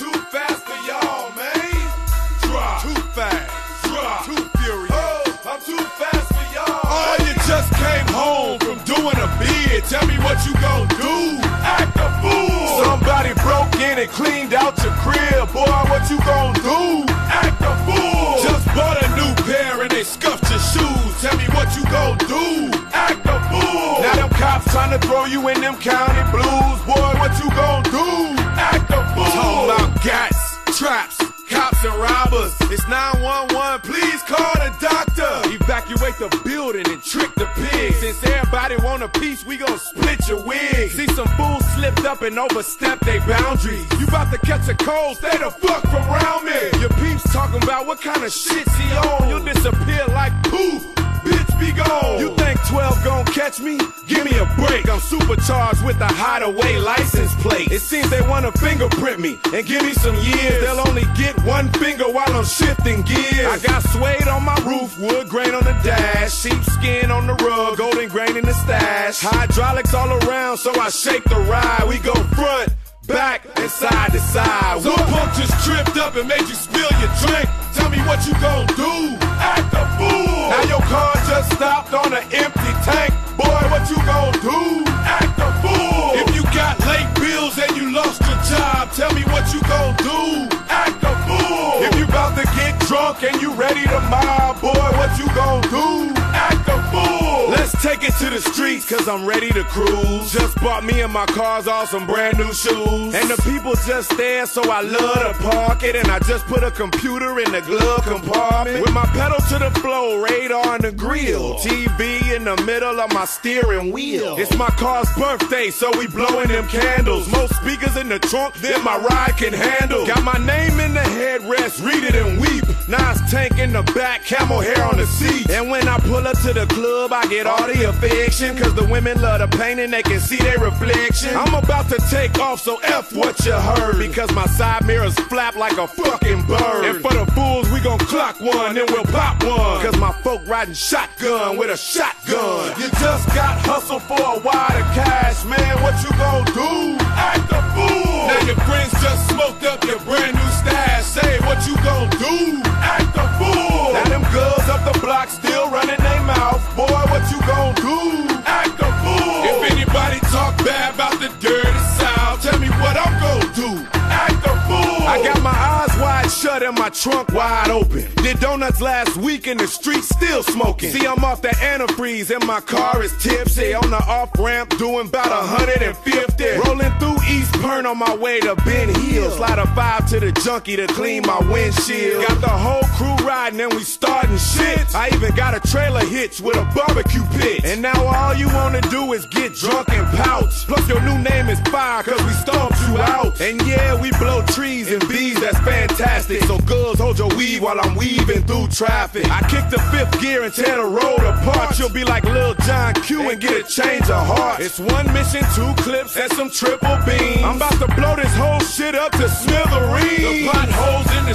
too fast for y'all, man. Drop. Too fast. Drop. Too furious. Oh, I'm too fast for y'all. Oh, you just came home from doing a bid. Tell me what you gon' do. Act a fool. Somebody broke in and cleaned out your crib. Boy, what you gon' do? Act a fool. Just bought a new pair and they scuffed your shoes. Tell me what you gon' do. Act a fool. Now them cops trying to throw you in them county blues. Boy, what you gon' do? Gats, traps, cops and robbers. It's 911, please call the doctor. Evacuate the building and trick the pigs. Since everybody want a piece, we gon' split your wig. See some fools slipped up and overstepped their boundaries. You about to catch a cold, stay the fuck from around me. Your peeps talking about what kind of shit he on. You'll disappear like poof. Catch me? Give me a break. I'm supercharged with a hideaway license plate. It seems they wanna fingerprint me and give me some years. They'll only get one finger while I'm shifting gears. I got suede on my roof, wood grain on the dash, sheepskin on the rug, golden grain in the stash. Hydraulics all around, so I shake the ride. We go front. Back and side to side. One punk just tripped up and made you spill your drink. Tell me what you gon' do. Act a fool. Now your car just stopped on an empty tank. What you gon' do? Act a fool. If you got late bills and you lost your job, tell me what you gon' do. Act a fool. If you about to get drunk and you ready to mob, boy, what you gon' do? Act a fool. Let's take it to the streets, cause I'm ready to cruise. Just bought me and my cars all some brand new shoes. And the people just there, so I love to park it. And I just put a computer in the glove compartment. With my pedal to the floor, radar in the grill. TV in the middle of my steering wheel. It's my car's birthday, so we blowing them candles. Most speakers in the trunk than my ride can handle. Got my name in the headrest, read it and weep. NOS tank in the back, camel hair on the seat. And when I pull up to the club, I get all the affection. Cause the women love the pain and they can see their reflection. I'm about to take off, so F what you heard. Because my side mirrors flap like a fucking bird. And for the fools, we gon' clock one, then we'll pop one. Cause my folk riding shotgun with a shotgun. You just got hustled for a wad of cash, man. What you gon' do? Trunk wide open. Did donuts last week in the street, still smoking. See, I'm off the antifreeze and my car is tipsy. On the off ramp, doing about 150. Rolling through East Point on my way to Ben Hill. Slide a five to the junkie to clean my windshield. Got the whole crew riding and we starting shit. I even got a trailer hitch with a barbecue pit. And now all you wanna do is get drunk and pouch. Plus your new name is fire cause we stomped you out. And yeah, we blow trees and bees, that's fantastic. So hold your weave while I'm weaving through traffic. I kick the fifth gear and tear the road apart. You'll be like Lil John Q and get a change of heart. It's one mission, two clips, and some triple beams. I'm about to blow this whole shit up to smithereens. The potholes in the